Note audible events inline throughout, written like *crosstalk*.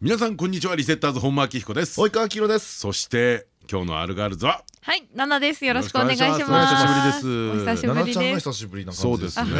皆さんこんにちは。リセッターズ本間明彦です。及川きろです。そして今日のアルガールズははい、ナナです。よろしくお願いします。お久しぶりです。お久しぶりです。久しぶりな感じそうですね。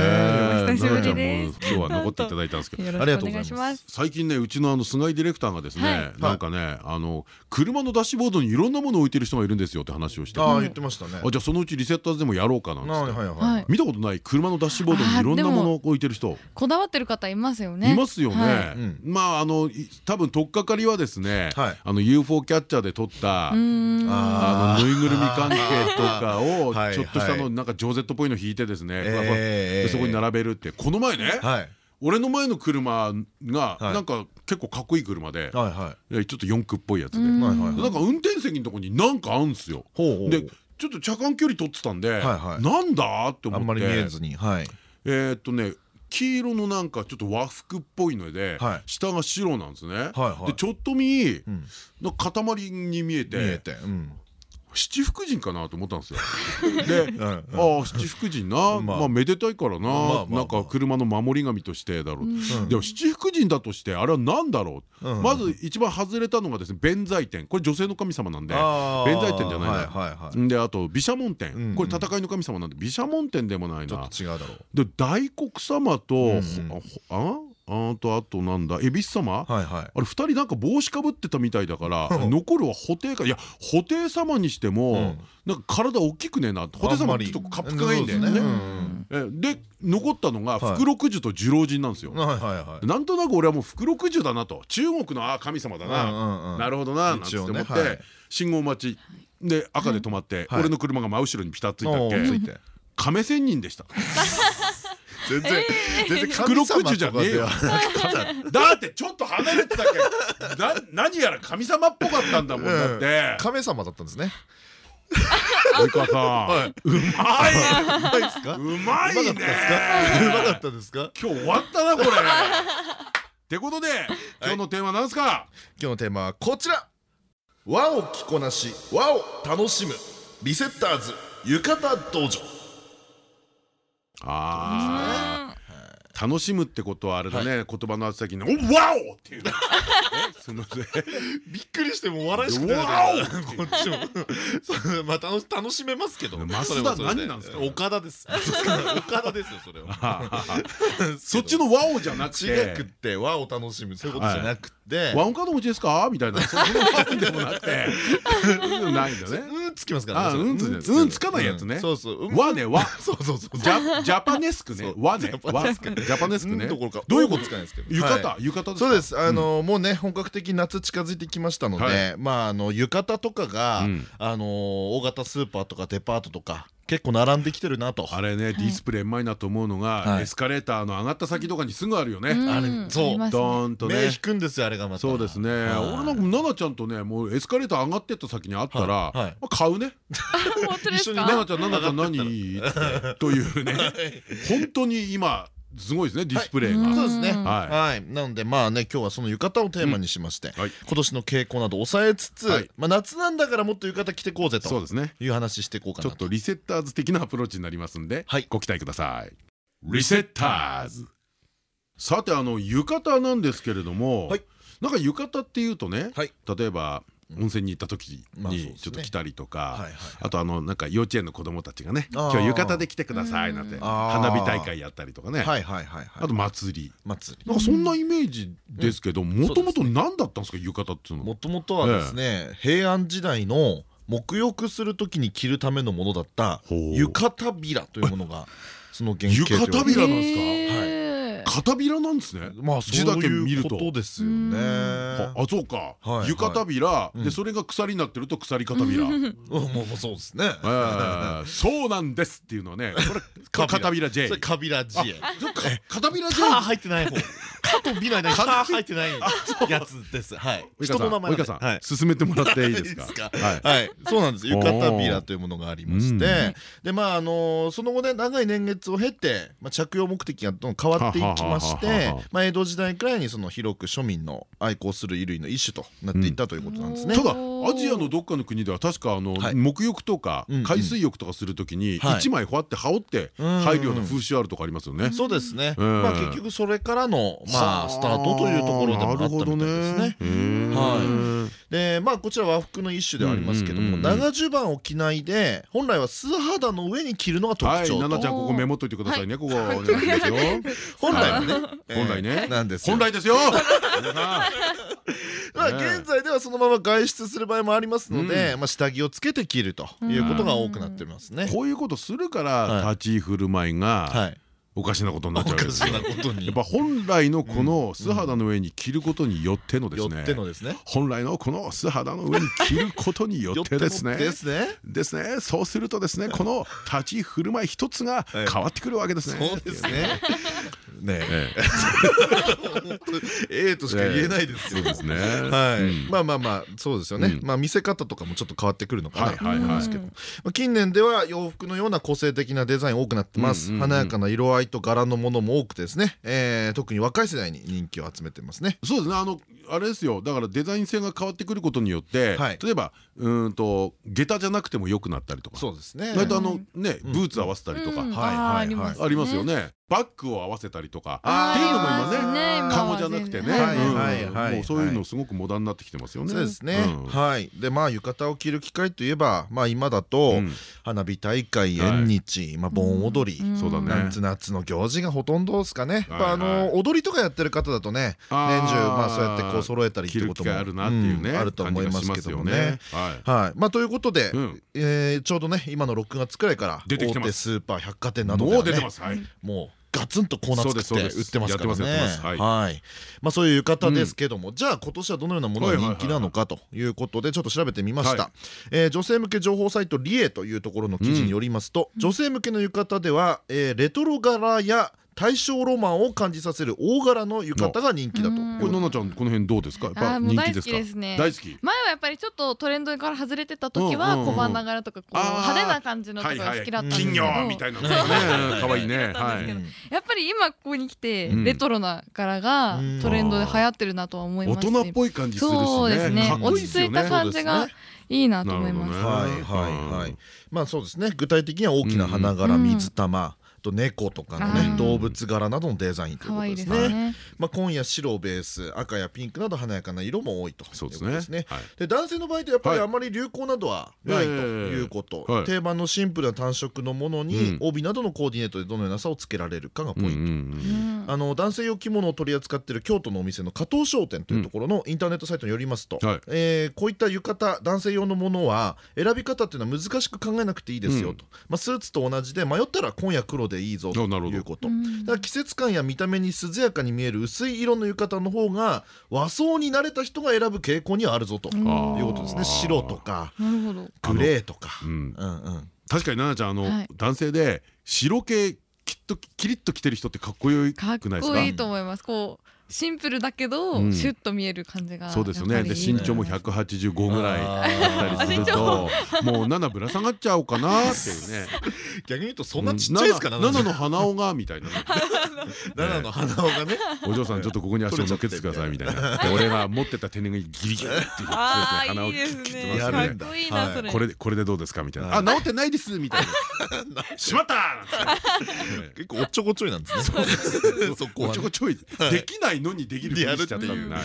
久しぶりです。今日は *laughs* 残っていただいたんですけど。よろしくお願いします。最近ねうちのあの菅井ディレクターがですね、はい。なんかねあの車のダッシュボードにいろんなものを置いてる人がいるんですよ。って話をしてああ言ってましたね。あじゃあそのうちリセッターズでもやろうかなんて、はいはいははい。い。見たことない車のダッシュボードにい。ろんなものを置いてる人。こだわってる方いますよね。いますよね、まああのい多分取っかかりはですね、はい。あの UFO キャッチャーで撮ったうーん。あのぬいぐるみ関係とかをはいちょっとしたはいのなんかジョーゼットっぽいの引いてですね、えーふわふわ。でえ。ーそこに並べるって。この前ね、はい。俺の前の車がはい。なんか結構かっこいい車で、ちょっと四駆っぽいやつで、なんか運転席のとこになんかあるんですよ。でちょっと車間距離取ってたんで、はいなんだって思って。あんまり見えずに。はい。えーっとね黄色のなんかちょっと和服っぽいので、はい。下が白なんですね。でちょっと見、塊に見えて七福神かなと思ったんですよ。*laughs* で、んああ七福神な、まあ。まあめでたいからな、なんか車の守り神としてだろう。でも七福神だとしてあれは何だろう？うん。まず一番外れたのがですね弁財天。これ女性の神様なんで弁財天じゃないであと毘沙門天。これ戦いの神様なんで毘沙門天でもないな。ちょっ。と違うだろう。で大黒様と、あ？あとあとなんだ？恵比寿様、はいはい。あれ二人なんか帽子かぶってたみたいだから *laughs* 残るは布袋か？いや布袋様にしても、うん。なんか体大きくねえな布袋様ちょっとカップがいいんだよね。ですえで残ったのがはい。福禄寿と寿老人なんですよ。なんとなく俺はもう福禄寿だなと。中国のあ神様だな、うんなるほどななんて思って、信号待ち。で赤で止まって、はい。俺の車が真後ろにピタッついたっおけ、亀仙人でした。*laughs* 全然全然福禄寿じゃねえよ神様とかでは *laughs* だってちょっと離れてたけどな何やら神様っぽかったんだもんだって。神様だったんですね。及川さん。うまうまいですか？いうまいね。うまかったですか？今日終わったなこれ。ってことで今日のテーマなんですか？今日のテーマはこちら。和を着こなし和を楽しむ。リセッターズ浴衣道場。あー楽しむってことはあれだね。言葉の後先に「おワオ!」っていう。すみませんびっくりしても笑いしくて。てわこっちも *laughs* まあ楽し楽しめますけど。増田何なんですか？岡田です。*laughs* 岡田ですよそれは。*laughs* そっちの「ワオ!」じゃなく違て。くって和を楽しむそういうことじゃなくてワンカード持ちですかみたいなそんなでもなくてないんだねうんつきますからねうんつねうんつかないやつね。うんそうそう。うん。和ね和そうそうそうジャパネスクね。そう。和ねジャパ和ネスクジャパネスクね。うんどころか。どういうことですけど浴衣はい。浴衣そうです。あのもうね本格的に夏近づいてきましたのはでまああの浴衣とかがうんあの大型スーパーとかデパートとか結構並んできてるなと。あれねディスプレイうまいなと思うのがはい。エスカレーターの上がった先とかにすぐあるよね。あれそう。ドーンと目ね引くんですよあれがまた。そうですね。はい。俺なんか奈々ちゃんとねもうエスカレーター上がってった先にあったら買うね。本当です奈々か。ちゃん奈々ちゃん何？*laughs* *laughs* というね。本当に今すごいですねディスプレイはいがそうですね。うんはい。はい。なのでまあね今日はその浴衣をテーマにしましてはい今年の傾向など抑えつつはい。まあ夏なんだからもっと浴衣着てこうぜとそうですね。いう話していこうかなと。ちょっとリセッターズ的なアプローチになりますんで、はい。ご期待ください。リセッターズ。さてあの浴衣なんですけれども、はい。なんか浴衣っていうとね、はい。例えば温泉に行った時にちょっと着たりとか、はいはいあとあのなんか幼稚園の子供たちがね、今日浴衣で来てくださいなんてうん。花火大会やったりとかね、はいはいはいはい。あと祭り。祭り。なんかそんなイメージですけど、もともと何だったんですか浴衣っていうのもともとはですね平安時代の沐浴する時に着るためのものだった浴衣びらというものがその原型浴衣びらなんですか？へー片びらなんですね。まあ字だけ見ると。そうですよね。ああそうか、はい浴衣びら、うん。でそれが鎖になってると鎖片びら、うん。*laughs* もうそうですね。えーそうなんですっていうのはねこれ *laughs* 片びら J それカビラ J 片びら J 入ってない方かと美の間に「か」入ってない。やつです。はい。人の名前さんはい。進めてもらっていいですか？はい。はい、そうなんです。浴衣ビラというものがありましうん。て、でまああのその後ね長い年月を経て、まあ着用目的がどんどん変わっていきましては、まあ江戸時代くらいにその広く庶民の愛好する衣類の一種となっていったということなんですね。ただアジアのどっかの国では確かあのはい。沐浴とか海水浴とかするときにはい。一枚こうやって羽織ってうん入るような風習あるとかありますよね。そうですね。うん。まあ結局それからのまあスタートというところでもあったみたいですね。はでまあこちら和服の一種ではありますけども長襦袢を着ないで本来は素肌の上に着るのが特はい、徴と奈々ちゃんここメモっといてくださいね。ここお願いしますよ。*laughs* 本来はね。本来ね。えーなんですよ。本来ですよ。まあね現在ではそのまま外出する場合もありますので、まあ下着をつけて着るということが多くなってますね。ん。こういうことするからは立ち居振る舞いはがい。おかしなことになっちゃうわけですよ。やっぱ本来のこの素肌の上に着ることによってのですよね。本来のこの素肌の上に着ることによってですね。ですね。ですね。そうするとですねこの立ち居振る舞い一つが変わってくるわけですね。そうですね。ねえ。ええ。えとしか言えないですよ。そうですね。はい、うん。まあまあまあそうですよね、うん。まあ見せ方とかもちょっと変わってくるのかな。とはいます近年では洋服のような個性的なデザイン多くなってます、華やかな色合いと柄のものも多くてですね、えー特に若い世代に人気を集めてますね。そうですね。あのあれですよ。だからデザイン性が変わってくることによって、はい。例えばうーんと下駄じゃなくても良くなったりとか。そうですね。割とあのねブーツ合わせたりとか、ありますよねバッグを合わせたりとかっていうのも今ねね。今はカゴじゃなくてね。そういうのすごくモダンになってきてますよね。そうですね、うん。はい。でまあ浴衣を着る機会といえばまあ今だと、うん。花火大会縁日、まあ、盆踊り、そうだね。夏夏の行事がほとんどですかね。踊りとかやってる方だとね年中まあそうやってこう揃えたりってこともあると思いますけどもね。はい。はい。まあということで、ちょうどね今の6月くらいから大手スーパー百貨店などで。もうガツンとコーナー作って売ってますからね。はい。まあそういう浴衣ですけども、じゃあ今年はどのようなものが人気なのかということでちょっと調べてみました。はいえー女性向け情報サイトリエというところの記事によりますと、女性向けの浴衣では、えーレトロ柄や大正ロマンを感じさせる大柄の浴衣が人気だと。うんこれ奈々ちゃんこの辺どうですか？やっぱあーもう人気ですか？大好きですね大好き？前はやっぱりちょっとトレンドから外れてた時はうんうんうん小花柄とかこう派手な感じのとかが好きだったんですけど金魚みたいなのね可愛いね。*laughs* はい。やっぱり今ここに来てうんレトロな柄がうんトレンドで流行ってるなとは思い大ますし人っぽい感じするしね。そうですね落ち着いた。感じがいいなと思いますはいはいはい。まあそうですね。具体的には大きな花柄、うん水玉。と猫とかのねうん。動物柄などのデザインということですすね。まあ紺や白をベース赤やピンクなど華やかな色も多いというそうですね。ことですね。はい。で男性の場合ってやっぱりはい。あまり流行などはないということ、定番のシンプルな単色のものにうん。帯などのコーディネートでどのような差をつけられるかがポイント。あの男性用着物を取り扱っている京都のお店の加藤商店というところのインターネットサイトによりますと、はい。えーこういった浴衣男性用のものは選び方っていうのは難しく考えなくていいですよと、まあ、スーツと同じで迷ったら紺や黒でいいぞとあなるほど。いうこと。うん。だから季節感や見た目に涼やかに見える薄い色の浴衣の方が和装に慣れた人が選ぶ傾向にはあるぞと。いうことですね。白とかグレーとか。確かに奈々ちゃんあの、はい。男性で白系きっとキリッと着てる人ってかっこよかっくないですか？こいいと思います。こうシンプルだけどうん。シュッと見える感じがそうですよね。で身長も185ぐらいああったりするともう7ぶら下がっちゃおうかなっていうね。逆に言うとそんなちっちゃいですか7の鼻緒がみたいなね。7の鼻緒がね。お嬢さんちょっとここに足を乗っけてくださいみたいな。で俺が持ってた手拭いギリギリって鼻を切ってねますね。こいいなそれ。これでこれでどうですかみたいな。はいあ治ってないですみたいな。*laughs* しまった *laughs* 結構おっちょこちょいなんですね。そこ *laughs* おちょこちょい。できないのにできるふりしちゃっていう。はい。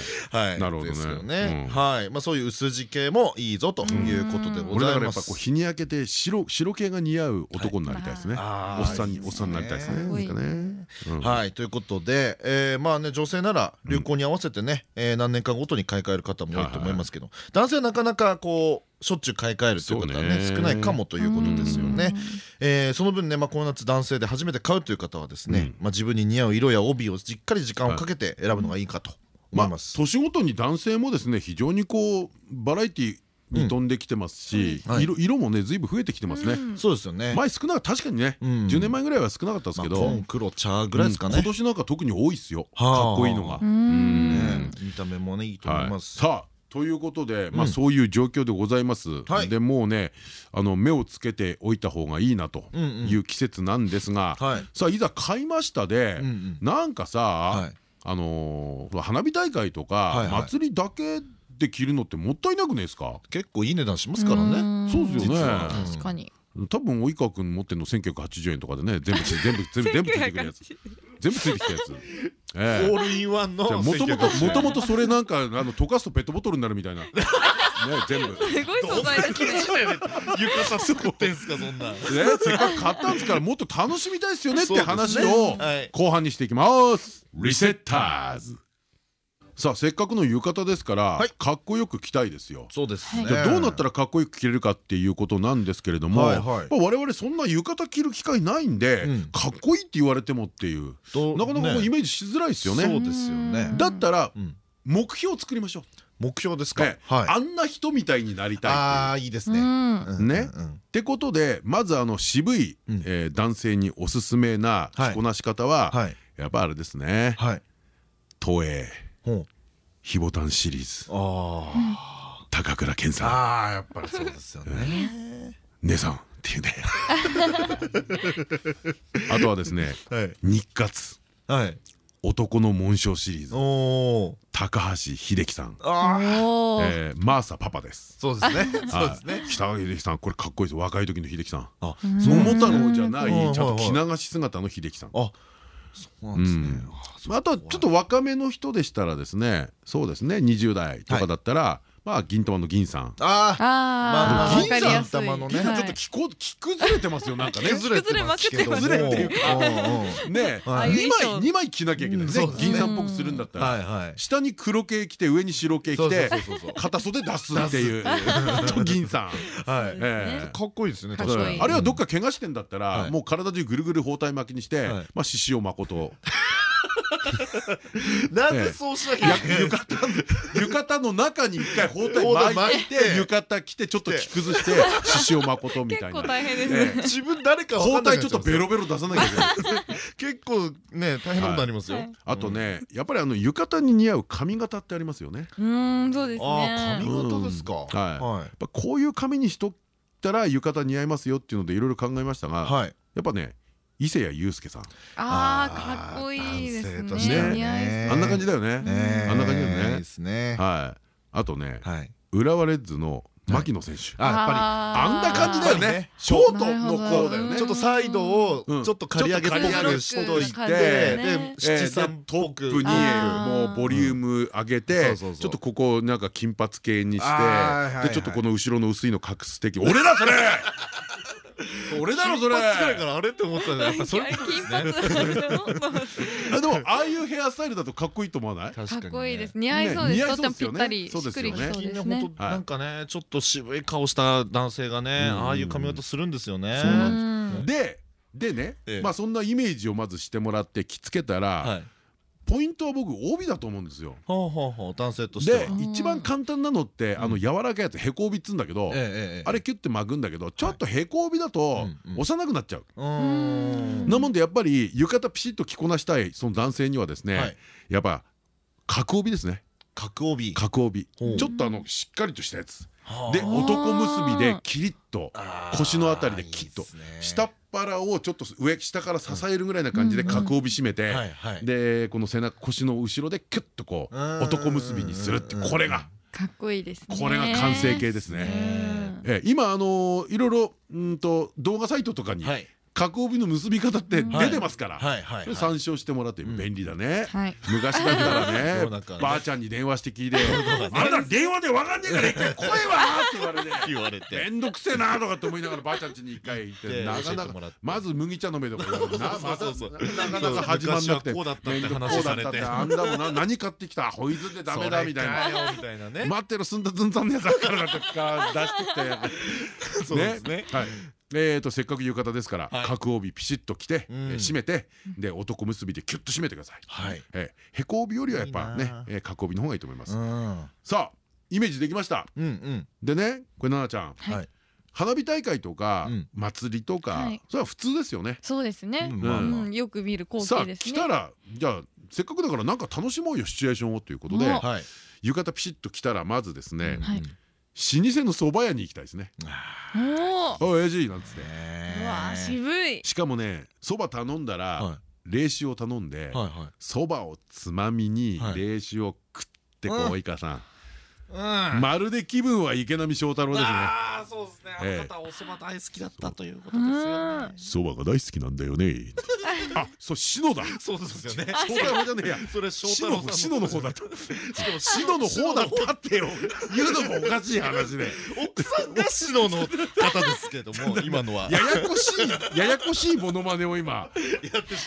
はい、なるほどね。ですよね、うん。はい、まあそういう薄地系もいいぞということでご俺だからやざいます。っぱこう日に焼けて白白系が似合う男になりたいですね。はいおっさんにおっさんになりたいですね。はい。ということで、えーまあね女性なら流行に合わせてね、えー何年間ごとに買い替える方も多いと思いますけど、男性はなかなかこうしょっちゅう買い替えるという方はね少ないかもということですよね。うん。えーその分ね、まあ、この夏男性で初めて買うという方はですね、うん。まあ、自分に似合う色や帯をじっかり時間をかけて選ぶのがいいかと思まあいます。年ごとに男性もですね非常にこうバラエティに飛んできてますし色色もねずいぶん増えてきてますね。うん。そうですよね。前少なかった確かにね。うん。10年前ぐらいは少なかったですけど。紺黒茶ぐらいですかね。うん今年なんか特に多いっすよ。かはあ。っこいいのが。見た目もねいいと思います。さあということで、まあうんそういう状況でございます。はい。でもうねあの目をつけておいた方がいいなという季節なんですが、はい。さあいざ買いましたで、うんうん。なんかさ、はい。あのー花火大会とか、はいはい。祭りだけで着るのってもったいなくないですか？結構いい値段しますからね。そうですよね。確かに多分及川君持ってるの1980円とかでね全部つ全部全部全部ついてくるやつ。全部ついてきたやつ。ええ。オールインワンのもともと1980もともとそれなんかあの溶かすとペットボトルになるみたいな。ね全部。すごい素材ですね。浴衣作ってんすかそんな。ね、せっかく買ったんですからもっと楽しみたいですよねって話を後半にしていきます。リセッターズさあせっかくの浴衣ですから、はい。かっこよく着たいですよ。そうですね。じゃあどうなったらかっこよく着れるかっていうことなんですけれども、はいはい。やっぱ我々そんな浴衣着る機会ないんで、うん。かっこいいって言われてもっていうどうなかなかこうね。イメージしづらいですよね。そうですよね。だったらうん。目標を作りましょう。目標ですか？ね。はい。あんな人みたいになりたいああいいですね。ね。ってことでまずあの渋い、うん。えー男性におすすめなはい着こなし方は、はい。やっぱあれですね。はい。東映ほう。ヒボタンシリーズ。あ高倉健さん。ああやっぱりそうですよね。姉さんっていうね。*laughs* あとはですねはい。日活。はい。男の紋章シリーズ。おお高橋秀樹さん、えーマーサパパです。そうですね。*laughs* そうですね。はい北川秀樹さんこれかっこいいです。若い時の秀樹さん。あ桃太郎じゃなうん。いちゃんと着流し姿の秀樹さん。あそうなんですね。うん。まああとはちょっと若めの人でしたらですねそうですね20代とかだったら、まあ銀玉の銀さん。ああまああーわかりやすい。銀さん玉のね。銀さんちょっと着こ着崩れてますよ。なんかね。*laughs* 崩れてますけども崩れてるはいう2衣装。枚二枚着なきゃいけない銀さんっぽくするんだったら。はいはい。下に黒系着て上に白系着て片袖出すっていう。と *laughs* 銀さん。はい。ええ。かっこいいですねかっこいいあるいはどっか怪我してんだったはい。らもう体中ぐるぐる包帯巻きにしてはい。まあ獅子王誠 *laughs* なぜそうしなきゃいけない浴衣浴衣の中に一回包帯巻いて *laughs* 巻いて。浴衣着てちょっと着崩して獅子王誠みたいな。結構大変ですえね自分誰か包分かんなくな帯ちょっとベロベロ出さなきゃいけない。結構ね大変なことありますよ。はい。あとねやっぱりあの浴衣に似合う髪型ってありますよね。うーんそうですああね髪型ですか。うん。はい。はやっぱこういう髪にしとったら浴衣似合いますよっていうのでいろいろ考えましたがいはい。やっぱね伊勢谷友介さん。あーかっこいいですね。似合いねあんな感じだよね。ねあんな感じだよね。いいですね。はい。あとねはい。浦和レッズの牧野選手。あやっあんな感じだよね。ショートのこうだよね。ぱりちょっとサイドをうん。ちょっと刈り上げっぽくしといてでね。七えー三でトップにもうボリューム上げうんてちょっとここなんか金髪系にしてでちょっとこの後ろの薄いの隠す的俺だそれ *laughs* 俺だろそれ。一発ぐらいからあれって思ってたんでやっぱそれ金髪。あ *laughs* でもああいうヘアスタイルだとかっこいいと思わない？確かっこいいです。ね似合いそうでね。すとってもぴった似合いりしっそうですよね。くりしそうですね。ね本当なんかねちょっと渋い顔した男性がねうん。ああいう髪型するんですよね。そうなうん。ででねええ。まあそんなイメージをまずしてもらって着付けたらはいポイントは僕帯だと思うんですよ。ほうほうほう男性として一番簡単なのってあの柔らかいやつへこ帯っつうんだけどあれキュッて巻くんだけどちょっとへこ帯だと幼くなっちゃう。うーん。なもんでやっぱり浴衣ピシッと着こなしたいその男性にはですはい。ねやっぱ角帯ですね。角帯。角帯。ちょっとあのしっかりとしたやつ。はあ。で男結びでキリッと腰のあたりでキッと。下っ腹をちょっと上下から支えるぐらいな感じで角帯締めてでこの背中腰の後ろでキュッとこううん。男結びにするってこれがかっこいいですね。これが完成形ですね。うん。え今あのいろいろうんと動画サイトとかにはい角帯の結び方って出てますから。参照してもらって便利だね。はい。昔だった *laughs* らね。ばあちゃんに電話して聞いて「あんた電話でわかんねえから一回声は!」って言われて。*laughs* 言われて。めんどくせえなとかって思いながらばあちゃん家に一回行ってでなかなかまず麦茶飲めとかな *laughs* そうまそうそう。たなかなか始まんなくて。昔はこうだったって面倒話されて。あんだもんな何買ってきた？ホイズでダメだみたいな。待ってるすんだずんざんのやつあるからとか出してきて。そうですね。はいえーとせっかく浴衣ですからはい。角帯ピシッと着てえ締めてで男結びでキュッと締めてください。はい。えーへこ帯よりはやっぱねえー角帯の方がいいと思います。うん。さあイメージできました？うんうん。でねこれ奈々ちゃん。はい。はい。花火大会とかうん。祭りとかはい。それは普通ですよね。そうですね。よく見る光景ですね。来たらじゃあせっかくだからなんか楽しもうよシチュエーションをということでお。はい。浴衣ピシッと来たらまずですねはい老舗の蕎麦屋に行きたいですね。おお。お親父なんつって。うわあ渋い。しかもね蕎麦頼んだらは冷酒を頼んで蕎麦をつまみにはい。冷酒を食ってこういかさうんんまるで気分は池波正太郎ですね。ああそうですね。あええ。の方お蕎麦大好きだったということですよね。蕎麦が大好きなんだよね。*laughs* あそう篠だそうですよね。*laughs* 正太郎じゃね。えやそれ翔太篠郎篠の方だった。*laughs* しかも篠の方だったってよ。言うのもおかしい話で。奥さんが篠の方ですけども今のは。ややこしいややこしいモノマネを今やって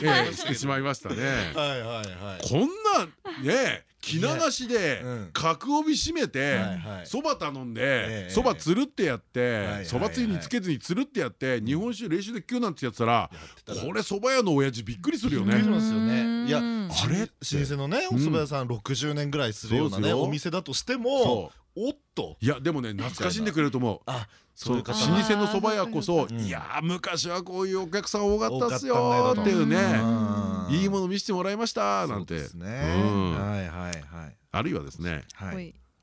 しまいましたね。はいはいはい。こんなね気流しでうん。角帯締めてそば頼んでええそばつるってやってはいそばつゆにつけずにつるってやって日本酒冷酒で食うなんてやってた。らこれそば屋の親父びっくりするよびっくりしね。ますよね。いやうん。あれ？老舗。のねお蕎麦屋さん60年ぐらいするようなねお店だとしてもそおっと。ういやでもね懐かしんでくれると思う。あそそういう老舗のそば屋こそうん。いやー昔はこういうお客さん多かったっすよっていうね。うん。いいもの見せてもらいましたなんてそうですね。うん。はいはいはい。あるいはですね。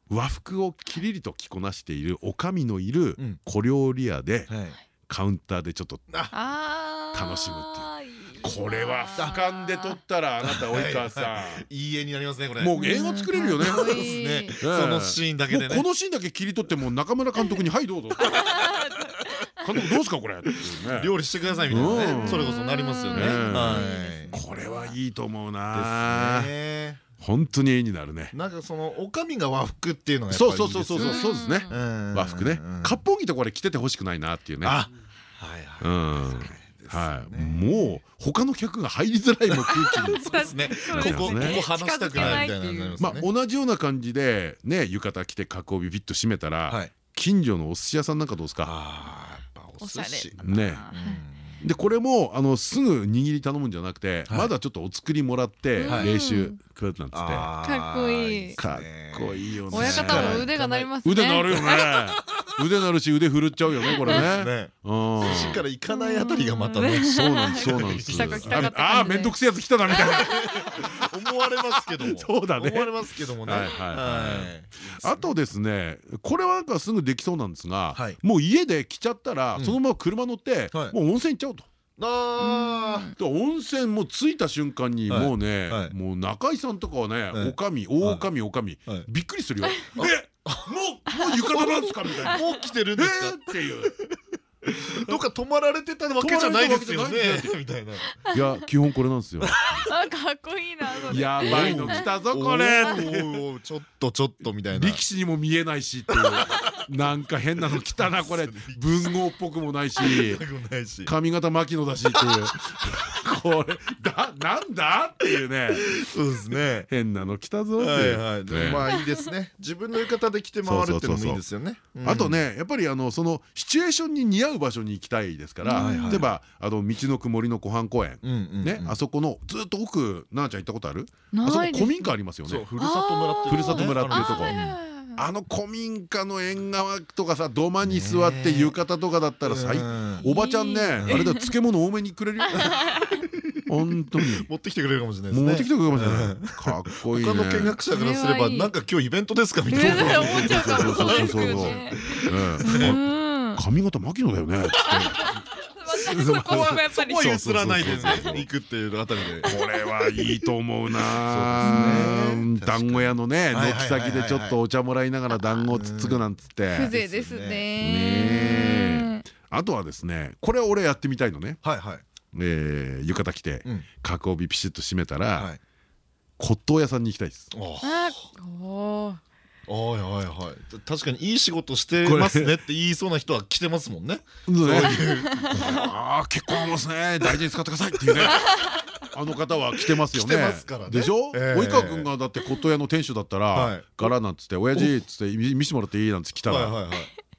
和服をきりりと着こなしているおかみのいるうん。小料理屋ではい。カウンターでちょっと。楽しむっていうこれは俯瞰で撮ったらあなた及川さい。い絵になりますねこれ。んもう映画作れるよね。そうね。えそのシーンだけでこのシーンだけ切り取ってもう中村監督に「はいどうぞ」*laughs* 監督どうすかこれ」料理してくださいみたいなうん。ねそれこそなりますよね。これはいいと思うですなね。本当に絵になるね。なんかそのおかみが和服っていうのがそうそうそうそうそう。ですね。うん。和服ね。うん。割烹着とこれ着ててほしくないなっていうね。あはいうん。はいはい。ねもう他の客が入りづらいもう空気 *laughs* ですね。そうですね。ここここ話したくないみたいなますね。まあ同じような感じでね浴衣着て角帯ビッと締めたはらい。近所のお寿司屋さんなんかどうですか？あーやっぱおおしゃれ寿司ね。うんでこれもあのすぐ握り頼むんじゃなくてはい。まだちょっとお作りもらってはい練習食うなんつって。かっこいい。かっねこいいよね。親方も腕が鳴りますね。腕なるよね。*laughs* 腕なるし腕振るっちゃうよねこれね。ね。うん。寿司から行かないあたりがまたね。そうなんですそうなんです。ああ面倒くせえやつ来たなみたいな思われますけども。*laughs* そうだね。思われますけどもね。はいあとですねこれはなんかすぐできそうなんですがはい。もう家で来ちゃったらうん。そのまま車乗ってはい。もう温泉行っちゃおうと。あで温泉もう着いた瞬間にはい。もうねはい。もう中井さんとかはねはい。おかみ大かみおかみはい。びっくりするよ。えもうもう浴衣なんですか？みたいな。ー *laughs* もう来てるんえですか？ーっていう。*laughs* どっか泊まられてたわけじゃないですよね。みたいない *laughs* や基本これなんですよ。あかっこいいな。やばいの来たぞこれ。ちょっとちょっとみたいな。力士にも見えないしっていうなんか変なの来たなこれ。文豪っぽくもないし髪型牧野だし。っていうこれだなんだっていうね。そうですね。変なの来たぞってはいいう。はいでね。もまあいいですね。自分の浴衣で着て回るっていうのもいいですよね。うん。あとねやっぱりあのそのシチュエーションに似合う場所に行きたいですから例えばあの道のく森の湖畔公園。ねあそこのずっと奥奈々ちゃん行ったことある？あそこ古民家ありますよね。ふるさと村っていうと村っていうとこあの古民家の縁側とかさ土間に座って浴衣とかだったら最うん。おばちゃんねあれだ漬物多めにくれるよ。*laughs* 本当に。持ってきてくれるかもしれないですね。持ってきてくれるかもしれない。かっこいいね。他の見学者からすればなんか今日イベントですかみたいな。ね。思っちゃうかもそうそう。そうそうそうですよね。うん。うん。髪型牧野だよねそこはやっぱりそこは譲らないで行くっていうあたりで。これはいいと思うな。団子屋のね軒先でちょっとお茶もらいながら団子をつつくなんつって。風情ですね。ね。あとはですねこれ俺やってみたいのね。はいはい。えー浴衣着てうん。角帯ピシッと締めたはらい。骨董屋さんに行きたいです。おあおーはいはいはい。確かにいい仕事してますねって言いそうな人は来てますもんね。ね。*laughs* ああ結構ありますね大事に使ってくださいっていうね。*laughs* あの方は来てますよね。来てますからね。でしょ？ええ。及川君がだって骨董屋の店主だったらはい。柄なんつって親父っつって見見せてもらっていいなんつって来たら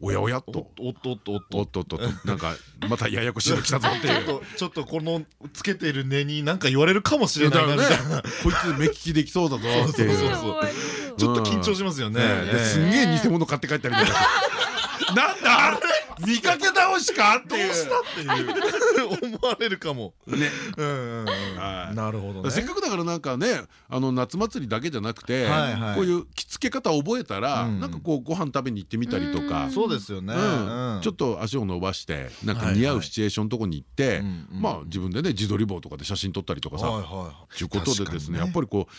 おやおやっおっととおっとおっと。おっとおっとっと。なんかまたややこしいの来たぞっていう。*laughs* ちょっとこのつけてる根に何か言われるかもしれないなみたいな。こいつ目利きできそうだぞっていう。そうそうそうかわいそう。ちょっと緊張しますよね。すんげえ偽物買って帰ったりとかなんだあれ見かけ倒しかっていう。っていう。*laughs* 思われるかも。ねなるほどね。せっかくだからなんかねあの夏祭りだけじゃなくてこういう着付け方覚えたらうん。なんかこうご飯食べに行ってみたりとか。そうですよね。うん。ちょっと足を伸ばしてなんか似合うシチュエーションのとこに行ってまあ自分でね自撮り棒とかで写真撮ったりとかさはいはいとい。うことでですね。やっぱりこう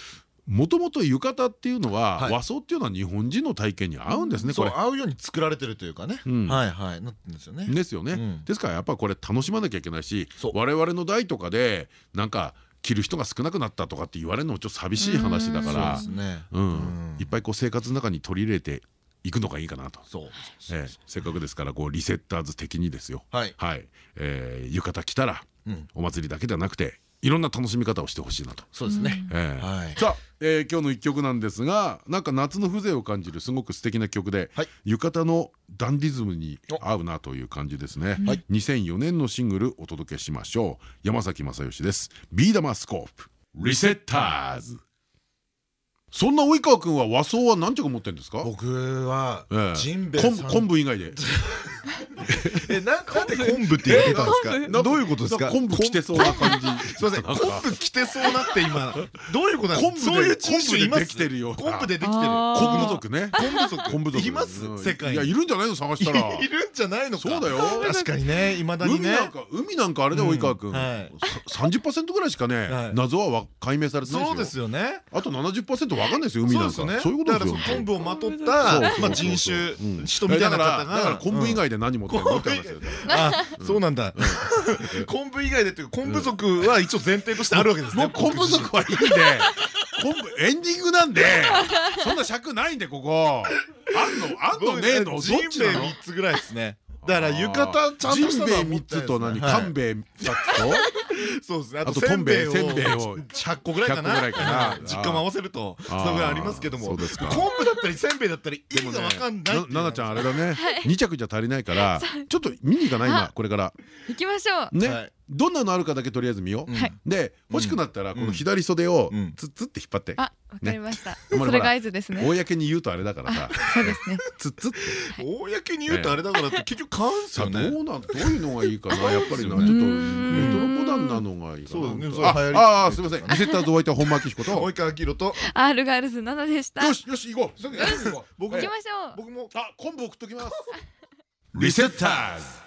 もともと浴衣っていうのははい。和装っていうのは日本人の体型に合うんですねこれ。合うように作られてるというかね。うん。はいはい。なってるんですよね。ですよね、うん。ですからやっぱこれ楽しまなきゃいけないし我々の代とかでなんか着る人が少なくなったとかって言われるのもちょっと寂しい話だからいっぱいこう生活の中に取り入れていくのがいいかなと。せっかくですからこうリセッターズ的にですよ。はい。はい、えー浴衣着たらうん。お祭りだけではなくていろんな楽しみ方をしてほしいなと。そうですね。ええ。はい。さあ、えー今日の一曲なんですがなんか夏の風情を感じるすごく素敵な曲で、はい。浴衣のダンディズムに合うなという感じですね、はい。2004年のシングルお届けしましょう。山崎正義です。ビー玉スコープリセッターズそんな及川君は和装は何着持ってんですか？僕はええ。ジンベエさん。昆昆布以外で。*laughs* えななんで昆布。って言ってたんですか？どういうことですか？昆布着てそうな感じ。すいません。昆布着てそうなって今。どういうことなん昆布でですかそういう人種います昆布でできてるよ。昆布でできてる。昆布族ね。昆布族。昆布族。います？うん。世界に。いやいるんじゃないの？探したら。いるんじゃないのか。そうだよ。確かにね。いまだにね。海なんか海なんかあれだようん。及川君。はい。さ30%ぐらいしかねはい。謎はわ解明されてないそうですですよよね。あと70%わかんないですよ海なんか。そういうことですよ。昆布をまとったまあ人種うん。人みたいな方が。昆布以外で何持ってるのって話だよあそうなんだ。*laughs* 昆布以外でっていうか昆布族は一応前提としてあるわけですね。昆布族はいいんで昆布エンディングなんでそんな尺ないんでここ。あんのあんのねえのどっちなの？3つぐらいですねだから浴衣ちゃんとしたのはジンベエ3持ってないですね。つと何？はい。勘兵衛2つと？*laughs* そうですね。ああととせんべいをせんべいを100個ぐらいか100個ぐらいかな。はい *laughs* 実家も合わせるとそのぐらいありますけども。そうですか。昆布だったりせんべいだったり意味がわかんないなななちゃんあれだね。2着じゃ足りないから *laughs* ちょっと見に行かない今これから。行きましょう。はねいどんなのあるかだけとりあえず見よう。はい。で欲しくなったらこの左袖をうん。ツッツッって引っ張って。あわかりました。それが合図ですね。公に言うとあれだからさ。そうですね。*laughs* ツッツッって公に言うとあれだからって結局買うんね。どうなんどういうのがいいかな。やっぱりな。ちょっとレトロモダンなのがいいかな。そうですね。あそれ流行りああすみません。リセッターズお相手は本間明彦と。及川明宏と R ガールズ7でした。よしよし行こう。すぐ *laughs* 行こう。僕行きましょう。僕も。あ昆布送っときます。リセッターズ